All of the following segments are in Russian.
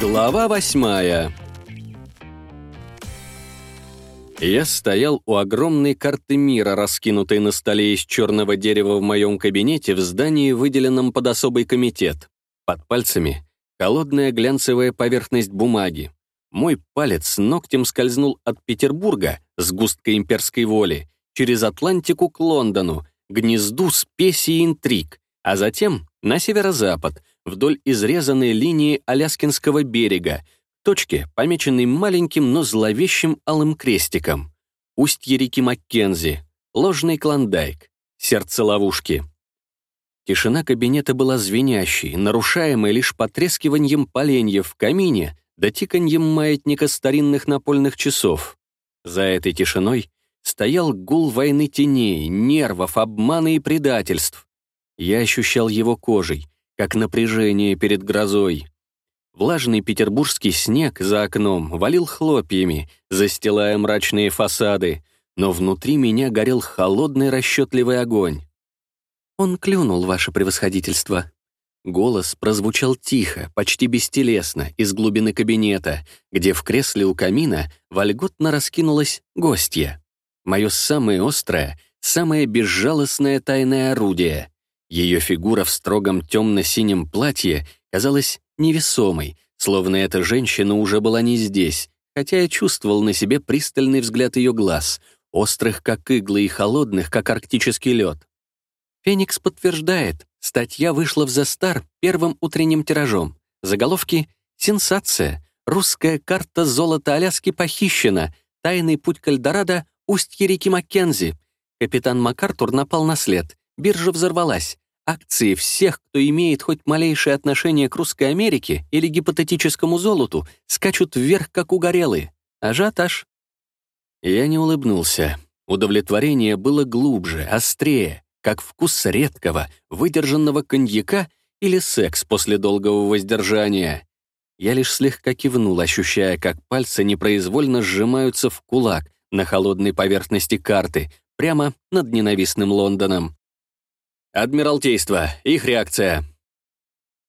Глава восьмая Я стоял у огромной карты мира, раскинутой на столе из черного дерева в моем кабинете в здании, выделенном под особый комитет. Под пальцами — холодная глянцевая поверхность бумаги. Мой палец ногтем скользнул от Петербурга, сгустка имперской воли, через Атлантику к Лондону, гнезду спеси и интриг, а затем на северо-запад, вдоль изрезанной линии Аляскинского берега, точке, помеченной маленьким, но зловещим алым крестиком. Устье реки Маккензи, ложный клондайк, сердце ловушки. Тишина кабинета была звенящей, нарушаемой лишь потрескиванием поленьев в камине да тиканьем маятника старинных напольных часов. За этой тишиной стоял гул войны теней, нервов, обмана и предательств. Я ощущал его кожей, как напряжение перед грозой. Влажный петербургский снег за окном валил хлопьями, застилая мрачные фасады, но внутри меня горел холодный расчетливый огонь. «Он клюнул, ваше превосходительство». Голос прозвучал тихо, почти бестелесно, из глубины кабинета, где в кресле у камина вольготно раскинулась гостья. Мое самое острое, самое безжалостное тайное орудие. Ее фигура в строгом темно-синем платье казалась невесомой, словно эта женщина уже была не здесь, хотя я чувствовал на себе пристальный взгляд ее глаз, острых как иглы и холодных, как арктический лед. Феникс подтверждает, статья вышла в Застар первым утренним тиражом. Заголовки «Сенсация», «Русская карта золота Аляски похищена», «Тайный путь к Эльдорадо», «Устье реки Маккензи». Капитан МакАртур напал на след. Биржа взорвалась. Акции всех, кто имеет хоть малейшее отношение к Русской Америке или гипотетическому золоту, скачут вверх, как угорелые. Ажиотаж. Я не улыбнулся. Удовлетворение было глубже, острее, как вкус редкого, выдержанного коньяка или секс после долгого воздержания. Я лишь слегка кивнул, ощущая, как пальцы непроизвольно сжимаются в кулак на холодной поверхности карты, прямо над ненавистным Лондоном. Адмиралтейство, их реакция.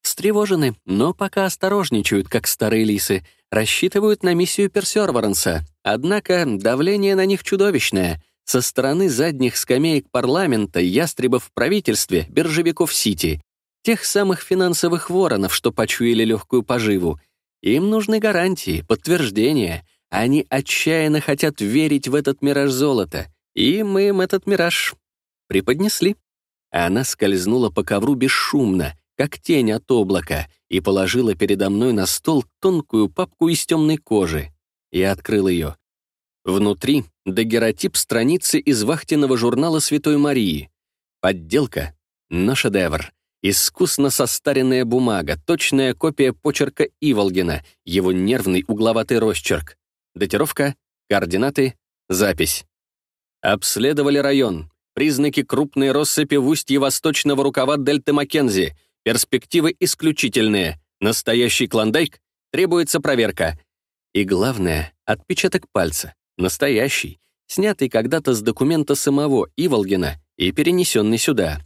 Встревожены, но пока осторожничают, как старые лисы, рассчитывают на миссию Персерворенса. Однако давление на них чудовищное. Со стороны задних скамеек парламента, ястребов в правительстве, биржевиков Сити. Тех самых финансовых воронов, что почуяли легкую поживу. Им нужны гарантии, подтверждения. Они отчаянно хотят верить в этот мираж золота. И мы им этот мираж преподнесли. Она скользнула по ковру бесшумно, как тень от облака, и положила передо мной на стол тонкую папку из темной кожи. Я открыл ее. Внутри — дагеротип страницы из вахтенного журнала Святой Марии. Подделка, но шедевр. Искусно состаренная бумага, точная копия почерка Иволгина, его нервный угловатый росчерк. Датировка, координаты, запись. Обследовали район. Признаки крупной россыпи в устье восточного рукава дельты Маккензи. Перспективы исключительные. Настоящий клондайк. Требуется проверка. И главное, отпечаток пальца. Настоящий. Снятый когда-то с документа самого Иволгина и перенесенный сюда.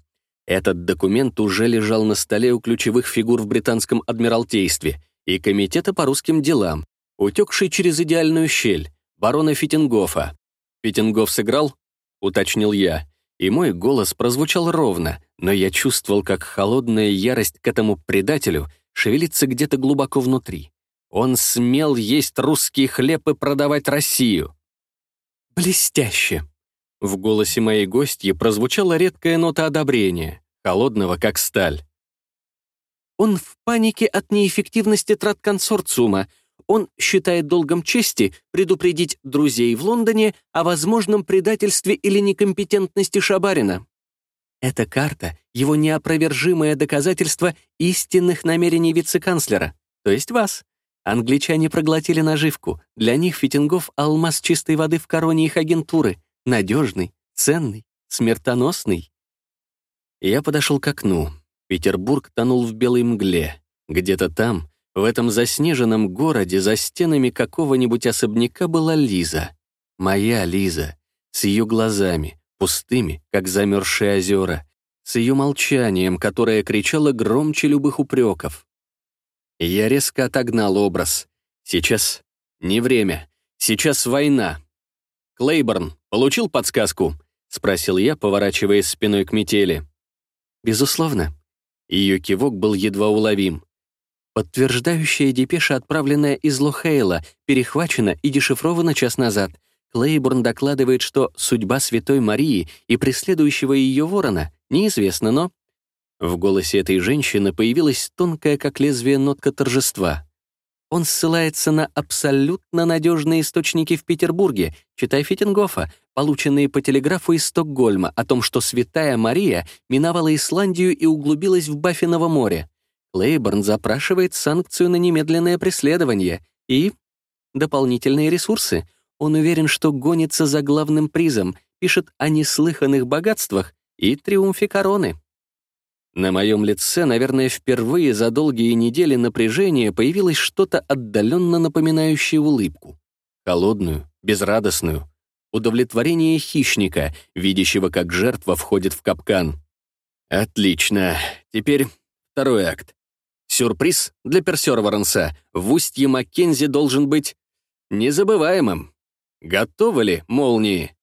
Этот документ уже лежал на столе у ключевых фигур в британском адмиралтействе и Комитета по русским делам, утекший через идеальную щель, барона Фитингофа. Фитингоф сыграл? Уточнил я и мой голос прозвучал ровно, но я чувствовал, как холодная ярость к этому предателю шевелится где-то глубоко внутри. Он смел есть русский хлеб и продавать Россию. «Блестяще!» В голосе моей гостьи прозвучала редкая нота одобрения, холодного, как сталь. Он в панике от неэффективности трат консорциума, он считает долгом чести предупредить друзей в Лондоне о возможном предательстве или некомпетентности Шабарина. Эта карта — его неопровержимое доказательство истинных намерений вице-канцлера, то есть вас. Англичане проглотили наживку. Для них Фитингов — алмаз чистой воды в короне их агентуры. Надежный, ценный, смертоносный. Я подошел к окну. Петербург тонул в белой мгле. Где-то там в этом заснеженном городе за стенами какого-нибудь особняка была Лиза. Моя Лиза. С ее глазами, пустыми, как замерзшие озера, с ее молчанием, которое кричало громче любых упреков. Я резко отогнал образ. Сейчас не время. Сейчас война. «Клейборн, получил подсказку?» — спросил я, поворачиваясь спиной к метели. «Безусловно». Ее кивок был едва уловим. Подтверждающая депеша, отправленная из Лохейла, перехвачена и дешифрована час назад. Клейборн докладывает, что судьба Святой Марии и преследующего ее ворона неизвестна, но... В голосе этой женщины появилась тонкая, как лезвие, нотка торжества. Он ссылается на абсолютно надежные источники в Петербурге, читай Фитингофа, полученные по телеграфу из Стокгольма, о том, что Святая Мария миновала Исландию и углубилась в Баффиново море. Клейборн запрашивает санкцию на немедленное преследование и дополнительные ресурсы. Он уверен, что гонится за главным призом, пишет о неслыханных богатствах и триумфе короны. На моем лице, наверное, впервые за долгие недели напряжения появилось что-то отдаленно напоминающее улыбку. Холодную, безрадостную. Удовлетворение хищника, видящего, как жертва входит в капкан. Отлично. Теперь второй акт. Сюрприз для Персерворенса в устье Маккензи должен быть незабываемым. Готовы ли молнии?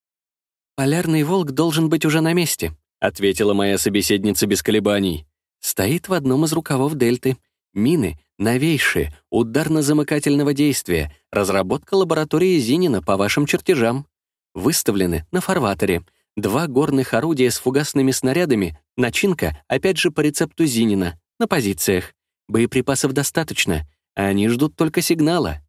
«Полярный волк должен быть уже на месте», ответила моя собеседница без колебаний. «Стоит в одном из рукавов дельты. Мины новейшие, ударно-замыкательного действия, разработка лаборатории Зинина по вашим чертежам. Выставлены на фарватере. Два горных орудия с фугасными снарядами, начинка, опять же, по рецепту Зинина, на позициях. Боеприпасов достаточно, а они ждут только сигнала.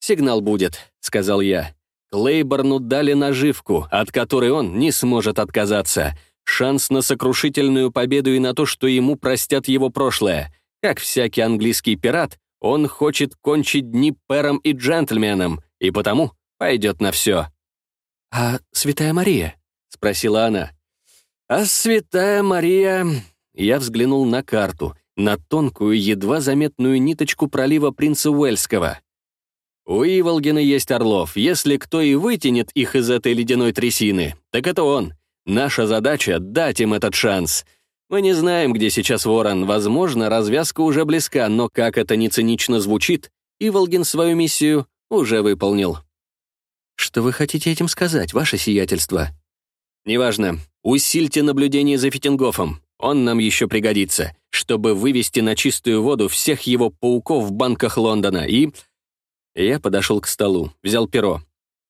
«Сигнал будет», — сказал я. Клейборну дали наживку, от которой он не сможет отказаться. Шанс на сокрушительную победу и на то, что ему простят его прошлое. Как всякий английский пират, он хочет кончить дни пэром и джентльменом, и потому пойдет на все. «А Святая Мария?» — спросила она. «А Святая Мария...» Я взглянул на карту на тонкую, едва заметную ниточку пролива принца Уэльского. У Иволгина есть Орлов. Если кто и вытянет их из этой ледяной трясины, так это он. Наша задача — дать им этот шанс. Мы не знаем, где сейчас Ворон. Возможно, развязка уже близка, но как это не цинично звучит, Иволгин свою миссию уже выполнил. Что вы хотите этим сказать, ваше сиятельство? Неважно. Усильте наблюдение за Фитингофом. Он нам еще пригодится, чтобы вывести на чистую воду всех его пауков в банках Лондона и... Я подошел к столу, взял перо.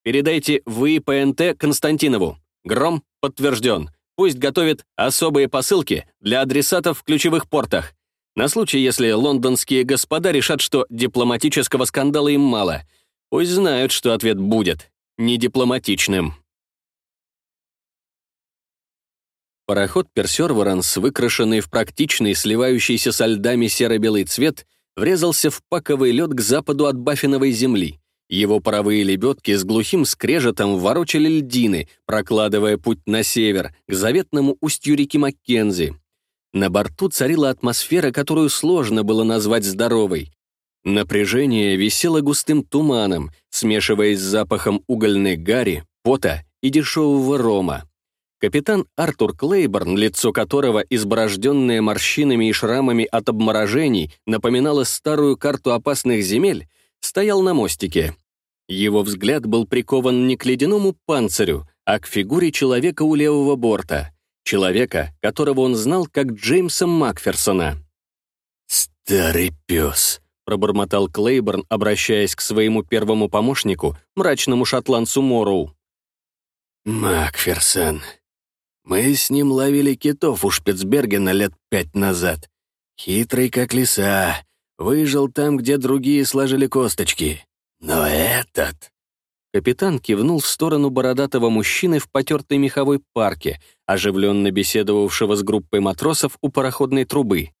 «Передайте вы ПНТ Константинову. Гром подтвержден. Пусть готовит особые посылки для адресатов в ключевых портах. На случай, если лондонские господа решат, что дипломатического скандала им мало. Пусть знают, что ответ будет недипломатичным». Пароход «Персерворанс», выкрашенный в практичный, сливающийся со льдами серо-белый цвет, врезался в паковый лед к западу от Баффиновой земли. Его паровые лебедки с глухим скрежетом ворочали льдины, прокладывая путь на север, к заветному устью реки Маккензи. На борту царила атмосфера, которую сложно было назвать здоровой. Напряжение висело густым туманом, смешиваясь с запахом угольной гари, пота и дешевого рома. Капитан Артур Клейборн, лицо которого, изборожденное морщинами и шрамами от обморожений, напоминало старую карту опасных земель, стоял на мостике. Его взгляд был прикован не к ледяному панцирю, а к фигуре человека у левого борта. Человека, которого он знал как Джеймса Макферсона. «Старый пес», — пробормотал Клейборн, обращаясь к своему первому помощнику, мрачному шотландцу Морроу. «Макферсон», мы с ним ловили китов у Шпицбергена лет пять назад. Хитрый, как лиса. Выжил там, где другие сложили косточки. Но этот...» Капитан кивнул в сторону бородатого мужчины в потертой меховой парке, оживленно беседовавшего с группой матросов у пароходной трубы.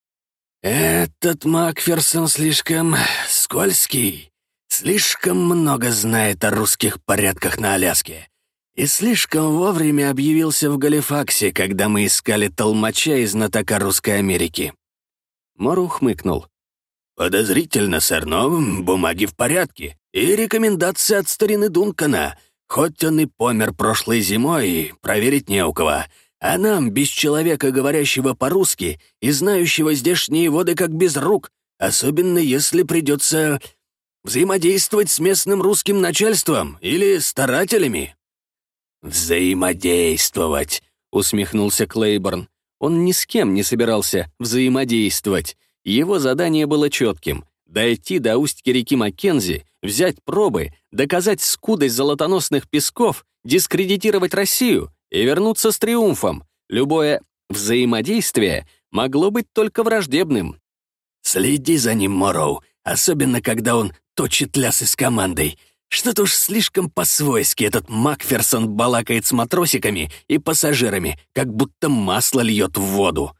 «Этот Макферсон слишком скользкий, слишком много знает о русских порядках на Аляске и слишком вовремя объявился в Галифаксе, когда мы искали толмача из знатока Русской Америки». Мору хмыкнул. «Подозрительно, сэр, но бумаги в порядке. И рекомендации от старины Дункана. Хоть он и помер прошлой зимой, проверить не у кого. А нам, без человека, говорящего по-русски и знающего здешние воды как без рук, особенно если придется взаимодействовать с местным русским начальством или старателями». «Взаимодействовать», — усмехнулся Клейборн. Он ни с кем не собирался взаимодействовать. Его задание было четким — дойти до устья реки Маккензи, взять пробы, доказать скудость золотоносных песков, дискредитировать Россию и вернуться с триумфом. Любое взаимодействие могло быть только враждебным. «Следи за ним, Морроу, особенно когда он точит лясы с командой. Что-то уж слишком по-свойски этот Макферсон балакает с матросиками и пассажирами, как будто масло льет в воду».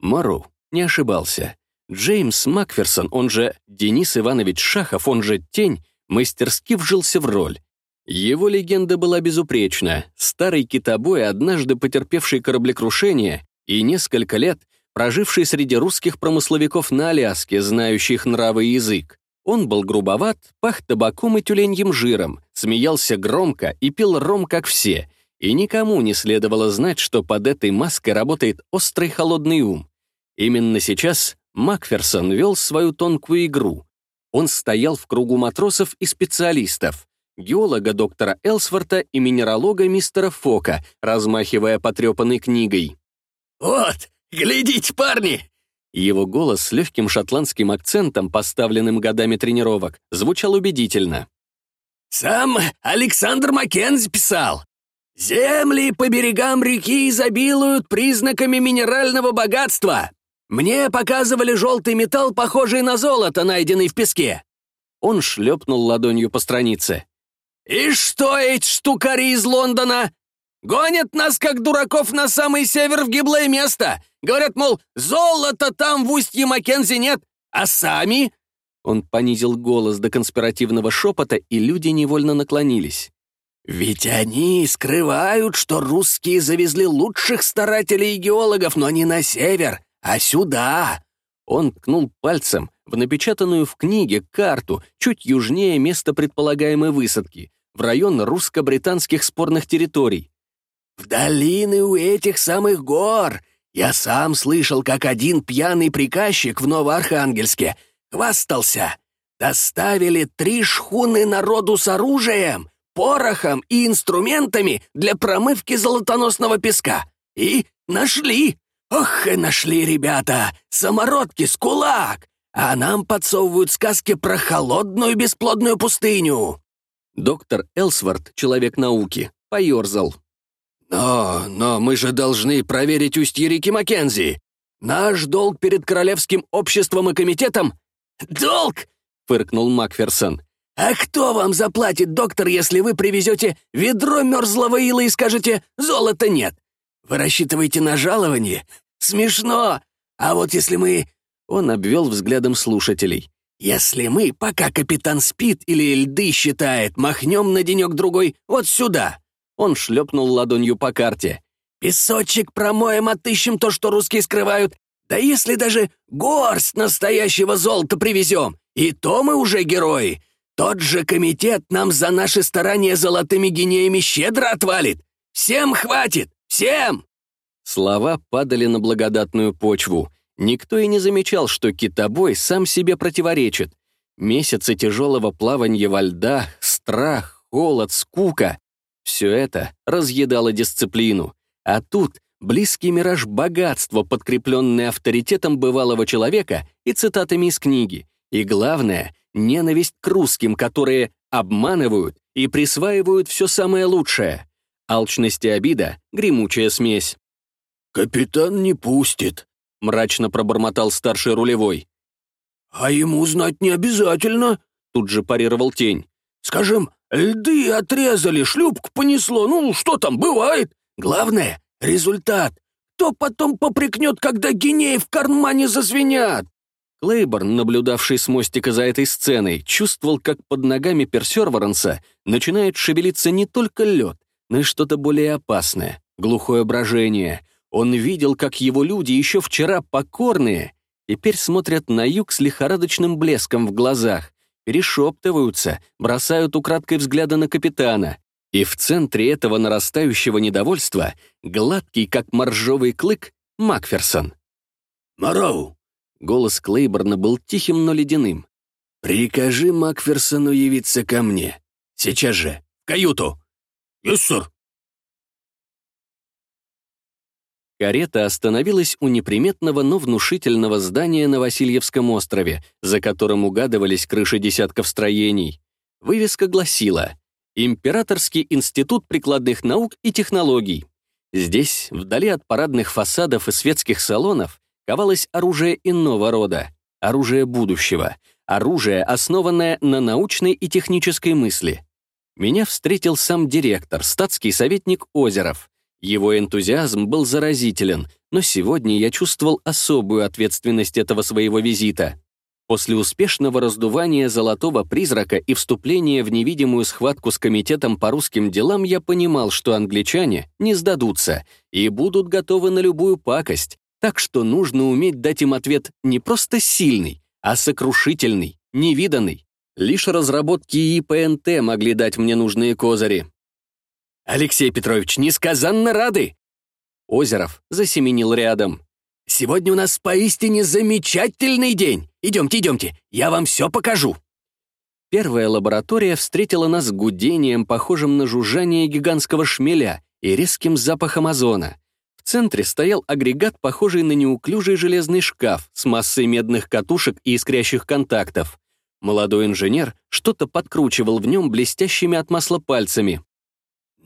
Морроу не ошибался. Джеймс Макферсон, он же Денис Иванович Шахов, он же Тень, мастерски вжился в роль. Его легенда была безупречна. Старый китобой, однажды потерпевший кораблекрушение и несколько лет проживший среди русских промысловиков на Аляске, знающих нравы и язык. Он был грубоват, пах табаком и тюленьим жиром, смеялся громко и пил ром, как все, и никому не следовало знать, что под этой маской работает острый холодный ум. Именно сейчас Макферсон вел свою тонкую игру. Он стоял в кругу матросов и специалистов, геолога доктора Элсворта и минералога мистера Фока, размахивая потрепанной книгой. «Вот, глядите, парни!» Его голос с легким шотландским акцентом, поставленным годами тренировок, звучал убедительно. «Сам Александр Маккензи писал. Земли по берегам реки изобилуют признаками минерального богатства. Мне показывали желтый металл, похожий на золото, найденный в песке». Он шлепнул ладонью по странице. «И что эти штукари из Лондона? Гонят нас, как дураков, на самый север в гиблое место. Говорят, мол, золота там в устье Маккензи нет, а сами...» Он понизил голос до конспиративного шепота, и люди невольно наклонились. «Ведь они скрывают, что русские завезли лучших старателей и геологов, но не на север, а сюда!» Он ткнул пальцем в напечатанную в книге карту чуть южнее места предполагаемой высадки, в район русско-британских спорных территорий. «В долины у этих самых гор! Я сам слышал, как один пьяный приказчик в Новоархангельске хвастался. Доставили три шхуны народу с оружием, порохом и инструментами для промывки золотоносного песка. И нашли!» «Ох, и нашли ребята! Самородки с кулак! А нам подсовывают сказки про холодную бесплодную пустыню!» Доктор Элсворт, человек науки, поерзал. «Но, но мы же должны проверить устье реки Маккензи! Наш долг перед Королевским обществом и комитетом...» «Долг!» — фыркнул Макферсон. «А кто вам заплатит, доктор, если вы привезете ведро мерзлого ила и скажете «золота нет»? Вы рассчитываете на жалование? Смешно! А вот если мы...» Он обвел взглядом слушателей. «Если мы, пока капитан спит или льды считает, махнем на денек-другой вот сюда!» Он шлепнул ладонью по карте. «Песочек промоем, отыщем то, что русские скрывают. Да если даже горсть настоящего золота привезем, и то мы уже герои. Тот же комитет нам за наши старания золотыми гинеями щедро отвалит. Всем хватит! Всем!» Слова падали на благодатную почву. Никто и не замечал, что китобой сам себе противоречит. Месяцы тяжелого плавания во льдах, страх, холод, скука — все это разъедало дисциплину. А тут близкий мираж богатства, подкрепленный авторитетом бывалого человека и цитатами из книги. И главное — ненависть к русским, которые обманывают и присваивают все самое лучшее. Алчность и обида — гремучая смесь. «Капитан не пустит», — мрачно пробормотал старший рулевой. «А ему знать не обязательно», — тут же парировал тень. «Скажем, льды отрезали, шлюпку понесло, ну, что там, бывает. Главное — результат. Кто потом попрекнет, когда гинеи в кармане зазвенят?» Клейборн, наблюдавший с мостика за этой сценой, чувствовал, как под ногами Персерворенса начинает шевелиться не только лед, но и что-то более опасное — глухое брожение. Он видел, как его люди, еще вчера покорные, теперь смотрят на юг с лихорадочным блеском в глазах, перешептываются, бросают украдкой взгляды на капитана. И в центре этого нарастающего недовольства гладкий, как моржовый клык, Макферсон. «Мороу!» — голос Клейборна был тихим, но ледяным. «Прикажи Макферсону явиться ко мне. Сейчас же, в каюту!» «Есть, сэр!» Карета остановилась у неприметного, но внушительного здания на Васильевском острове, за которым угадывались крыши десятков строений. Вывеска гласила «Императорский институт прикладных наук и технологий». Здесь, вдали от парадных фасадов и светских салонов, ковалось оружие иного рода, оружие будущего, оружие, основанное на научной и технической мысли. Меня встретил сам директор, статский советник Озеров, его энтузиазм был заразителен, но сегодня я чувствовал особую ответственность этого своего визита. После успешного раздувания золотого призрака и вступления в невидимую схватку с комитетом по русским делам я понимал, что англичане не сдадутся и будут готовы на любую пакость, так что нужно уметь дать им ответ не просто сильный, а сокрушительный, невиданный. Лишь разработки ИПНТ могли дать мне нужные козыри. «Алексей Петрович, несказанно рады!» Озеров засеменил рядом. «Сегодня у нас поистине замечательный день! Идемте, идемте, я вам все покажу!» Первая лаборатория встретила нас гудением, похожим на жужжание гигантского шмеля и резким запахом озона. В центре стоял агрегат, похожий на неуклюжий железный шкаф с массой медных катушек и искрящих контактов. Молодой инженер что-то подкручивал в нем блестящими от масла пальцами.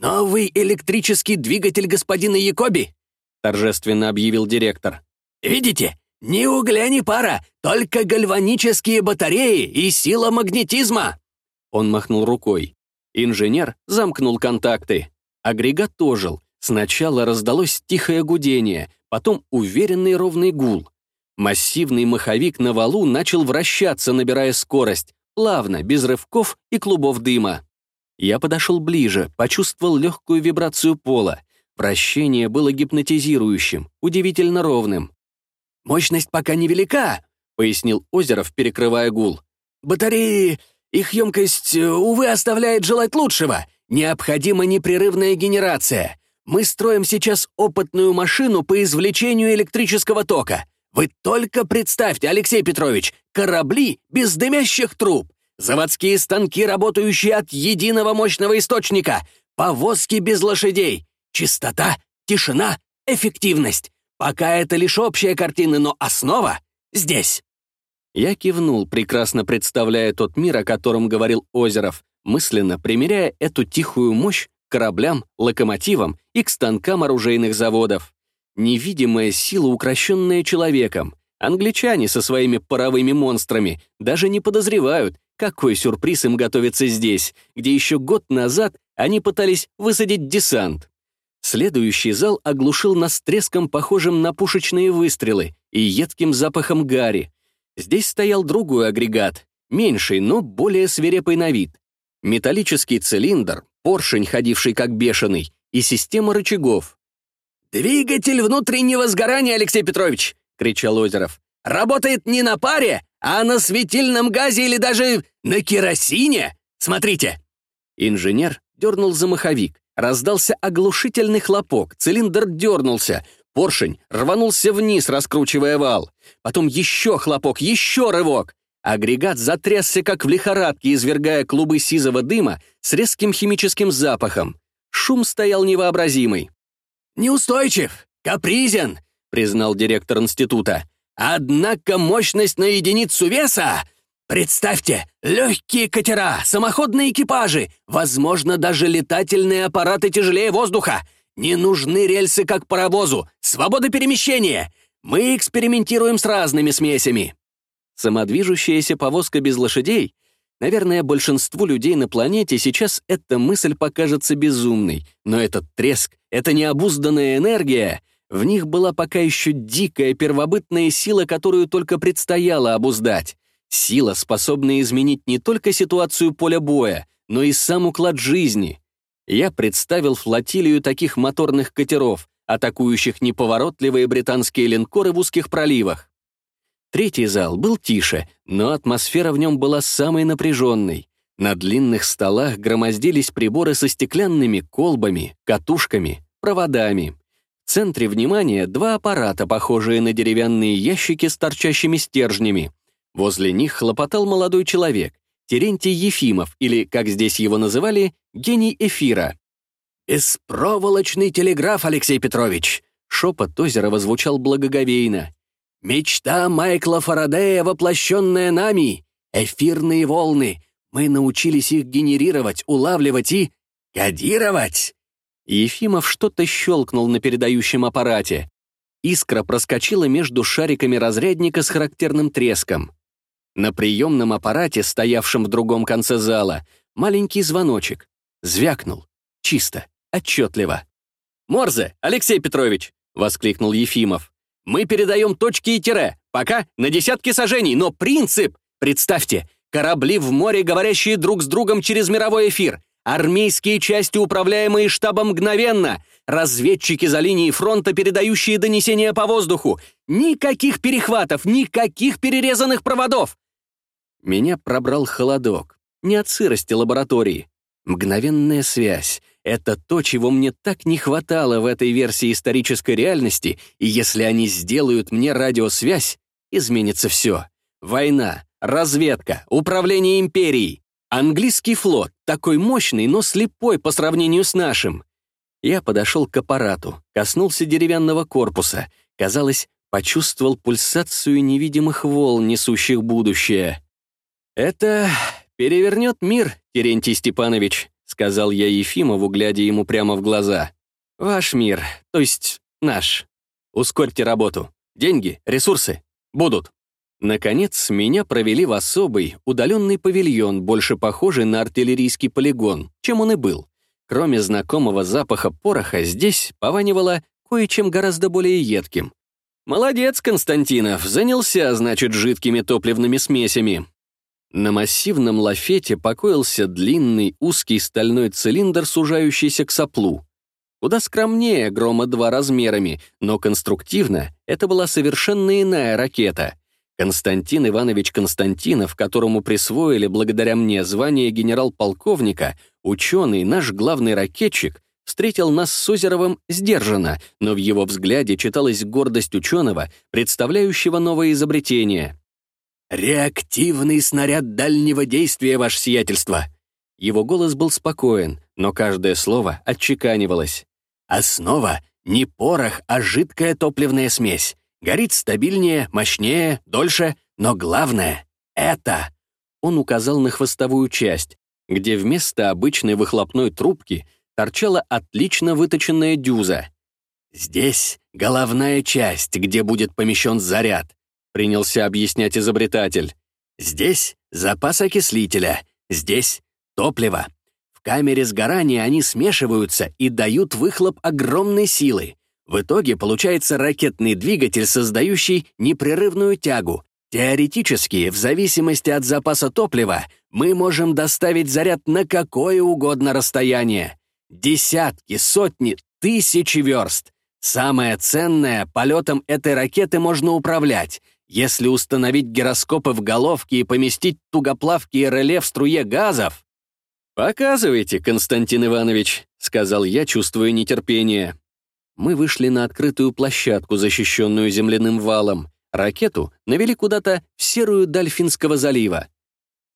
«Новый электрический двигатель господина Якоби!» — торжественно объявил директор. «Видите? Ни угля, ни пара, только гальванические батареи и сила магнетизма!» Он махнул рукой. Инженер замкнул контакты. Агрегат ожил. Сначала раздалось тихое гудение, потом уверенный ровный гул. Массивный маховик на валу начал вращаться, набирая скорость, плавно, без рывков и клубов дыма. Я подошел ближе, почувствовал легкую вибрацию пола. Вращение было гипнотизирующим, удивительно ровным. «Мощность пока невелика», — пояснил Озеров, перекрывая гул. «Батареи, их емкость, увы, оставляет желать лучшего. Необходима непрерывная генерация. Мы строим сейчас опытную машину по извлечению электрического тока. Вы только представьте, Алексей Петрович, корабли без дымящих труб, Заводские станки, работающие от единого мощного источника. Повозки без лошадей. Чистота, тишина, эффективность. Пока это лишь общая картина, но основа здесь. Я кивнул, прекрасно представляя тот мир, о котором говорил Озеров, мысленно примеряя эту тихую мощь к кораблям, локомотивам и к станкам оружейных заводов. Невидимая сила, укращенная человеком. Англичане со своими паровыми монстрами даже не подозревают, какой сюрприз им готовится здесь, где еще год назад они пытались высадить десант? Следующий зал оглушил нас треском, похожим на пушечные выстрелы, и едким запахом гари. Здесь стоял другой агрегат, меньший, но более свирепый на вид. Металлический цилиндр, поршень, ходивший как бешеный, и система рычагов. «Двигатель внутреннего сгорания, Алексей Петрович!» — кричал Озеров. «Работает не на паре, а на светильном газе или даже на керосине? Смотрите!» Инженер дернул за маховик. Раздался оглушительный хлопок, цилиндр дернулся, поршень рванулся вниз, раскручивая вал. Потом еще хлопок, еще рывок. Агрегат затрясся, как в лихорадке, извергая клубы сизого дыма с резким химическим запахом. Шум стоял невообразимый. «Неустойчив, капризен», — признал директор института. Однако мощность на единицу веса... Представьте, легкие катера, самоходные экипажи, возможно, даже летательные аппараты тяжелее воздуха. Не нужны рельсы, как паровозу. Свобода перемещения. Мы экспериментируем с разными смесями. Самодвижущаяся повозка без лошадей? Наверное, большинству людей на планете сейчас эта мысль покажется безумной, но этот треск, эта необузданная энергия — в них была пока еще дикая первобытная сила, которую только предстояло обуздать. Сила, способная изменить не только ситуацию поля боя, но и сам уклад жизни. Я представил флотилию таких моторных катеров, атакующих неповоротливые британские линкоры в узких проливах. Третий зал был тише, но атмосфера в нем была самой напряженной. На длинных столах громоздились приборы со стеклянными колбами, катушками, проводами. В центре внимания два аппарата, похожие на деревянные ящики с торчащими стержнями. Возле них хлопотал молодой человек, Терентий Ефимов, или, как здесь его называли, гений эфира. «Беспроволочный телеграф, Алексей Петрович!» Шепот Озерова звучал благоговейно. «Мечта Майкла Фарадея, воплощенная нами! Эфирные волны! Мы научились их генерировать, улавливать и... кодировать!» Ефимов что-то щелкнул на передающем аппарате. Искра проскочила между шариками разрядника с характерным треском. На приемном аппарате, стоявшем в другом конце зала, маленький звоночек. Звякнул. Чисто, отчетливо. «Морзе, Алексей Петрович!» — воскликнул Ефимов. «Мы передаем точки и тире. Пока на десятки сажений, но принцип! Представьте, корабли в море, говорящие друг с другом через мировой эфир. Армейские части, управляемые штабом мгновенно. Разведчики за линией фронта, передающие донесения по воздуху. Никаких перехватов, никаких перерезанных проводов. Меня пробрал холодок. Не от сырости лаборатории. Мгновенная связь — это то, чего мне так не хватало в этой версии исторической реальности, и если они сделают мне радиосвязь, изменится все. Война, разведка, управление империей. Английский флот, такой мощный, но слепой по сравнению с нашим. Я подошел к аппарату, коснулся деревянного корпуса. Казалось, почувствовал пульсацию невидимых волн, несущих будущее. «Это перевернет мир, Терентий Степанович», — сказал я Ефимову, глядя ему прямо в глаза. «Ваш мир, то есть наш. Ускорьте работу. Деньги, ресурсы будут». Наконец, меня провели в особый, удаленный павильон, больше похожий на артиллерийский полигон, чем он и был. Кроме знакомого запаха пороха, здесь пованивало кое-чем гораздо более едким. «Молодец, Константинов, занялся, значит, жидкими топливными смесями. На массивном лафете покоился длинный узкий стальной цилиндр, сужающийся к соплу. Куда скромнее Грома-2 размерами, но конструктивно это была совершенно иная ракета. Константин Иванович Константинов, которому присвоили благодаря мне звание генерал-полковника, ученый, наш главный ракетчик, встретил нас с Озеровым сдержанно, но в его взгляде читалась гордость ученого, представляющего новое изобретение. «Реактивный снаряд дальнего действия, ваше сиятельство!» Его голос был спокоен, но каждое слово отчеканивалось. «Основа — не порох, а жидкая топливная смесь. Горит стабильнее, мощнее, дольше, но главное — это...» Он указал на хвостовую часть, где вместо обычной выхлопной трубки торчала отлично выточенная дюза. «Здесь головная часть, где будет помещен заряд принялся объяснять изобретатель. «Здесь запас окислителя, здесь топливо. В камере сгорания они смешиваются и дают выхлоп огромной силы. В итоге получается ракетный двигатель, создающий непрерывную тягу. Теоретически, в зависимости от запаса топлива, мы можем доставить заряд на какое угодно расстояние. Десятки, сотни, тысячи верст. Самое ценное, полетом этой ракеты можно управлять. Если установить гироскопы в головке и поместить тугоплавки и реле в струе газов... «Показывайте, Константин Иванович», — сказал я, чувствуя нетерпение. Мы вышли на открытую площадку, защищенную земляным валом. Ракету навели куда-то в серую даль Финского залива.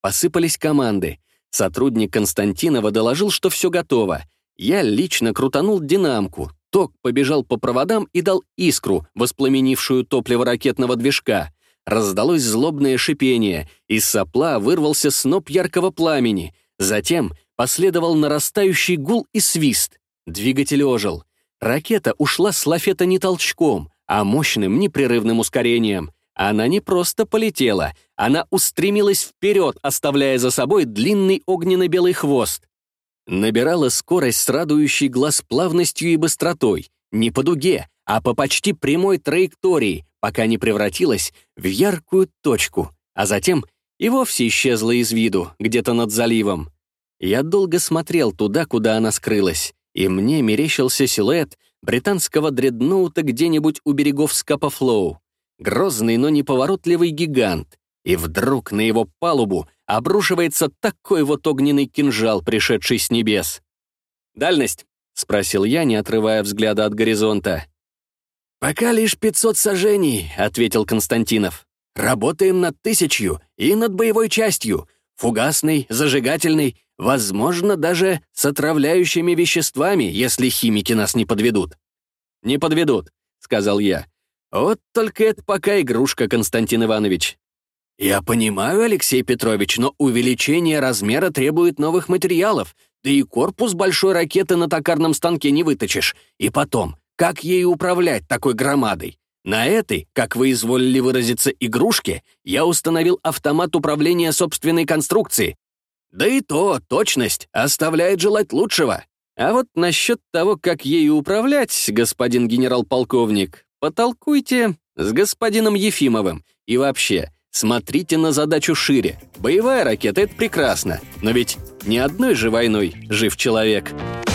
Посыпались команды. Сотрудник Константинова доложил, что все готово. Я лично крутанул динамку, Ток побежал по проводам и дал искру, воспламенившую топливо ракетного движка. Раздалось злобное шипение, из сопла вырвался сноп яркого пламени. Затем последовал нарастающий гул и свист. Двигатель ожил. Ракета ушла с лафета не толчком, а мощным непрерывным ускорением. Она не просто полетела, она устремилась вперед, оставляя за собой длинный огненно-белый хвост набирала скорость с радующей глаз плавностью и быстротой, не по дуге, а по почти прямой траектории, пока не превратилась в яркую точку, а затем и вовсе исчезла из виду, где-то над заливом. Я долго смотрел туда, куда она скрылась, и мне мерещился силуэт британского дредноута где-нибудь у берегов Скапа-Флоу. Грозный, но неповоротливый гигант. И вдруг на его палубу обрушивается такой вот огненный кинжал, пришедший с небес. «Дальность?» — спросил я, не отрывая взгляда от горизонта. «Пока лишь 500 сажений», — ответил Константинов. «Работаем над тысячью и над боевой частью, фугасной, зажигательной, возможно, даже с отравляющими веществами, если химики нас не подведут». «Не подведут», — сказал я. «Вот только это пока игрушка, Константин Иванович». «Я понимаю, Алексей Петрович, но увеличение размера требует новых материалов, да и корпус большой ракеты на токарном станке не выточишь. И потом, как ей управлять такой громадой? На этой, как вы изволили выразиться, игрушке, я установил автомат управления собственной конструкции. Да и то, точность оставляет желать лучшего. А вот насчет того, как ею управлять, господин генерал-полковник, потолкуйте с господином Ефимовым. И вообще, смотрите на задачу шире. Боевая ракета — это прекрасно, но ведь ни одной же войной жив человек —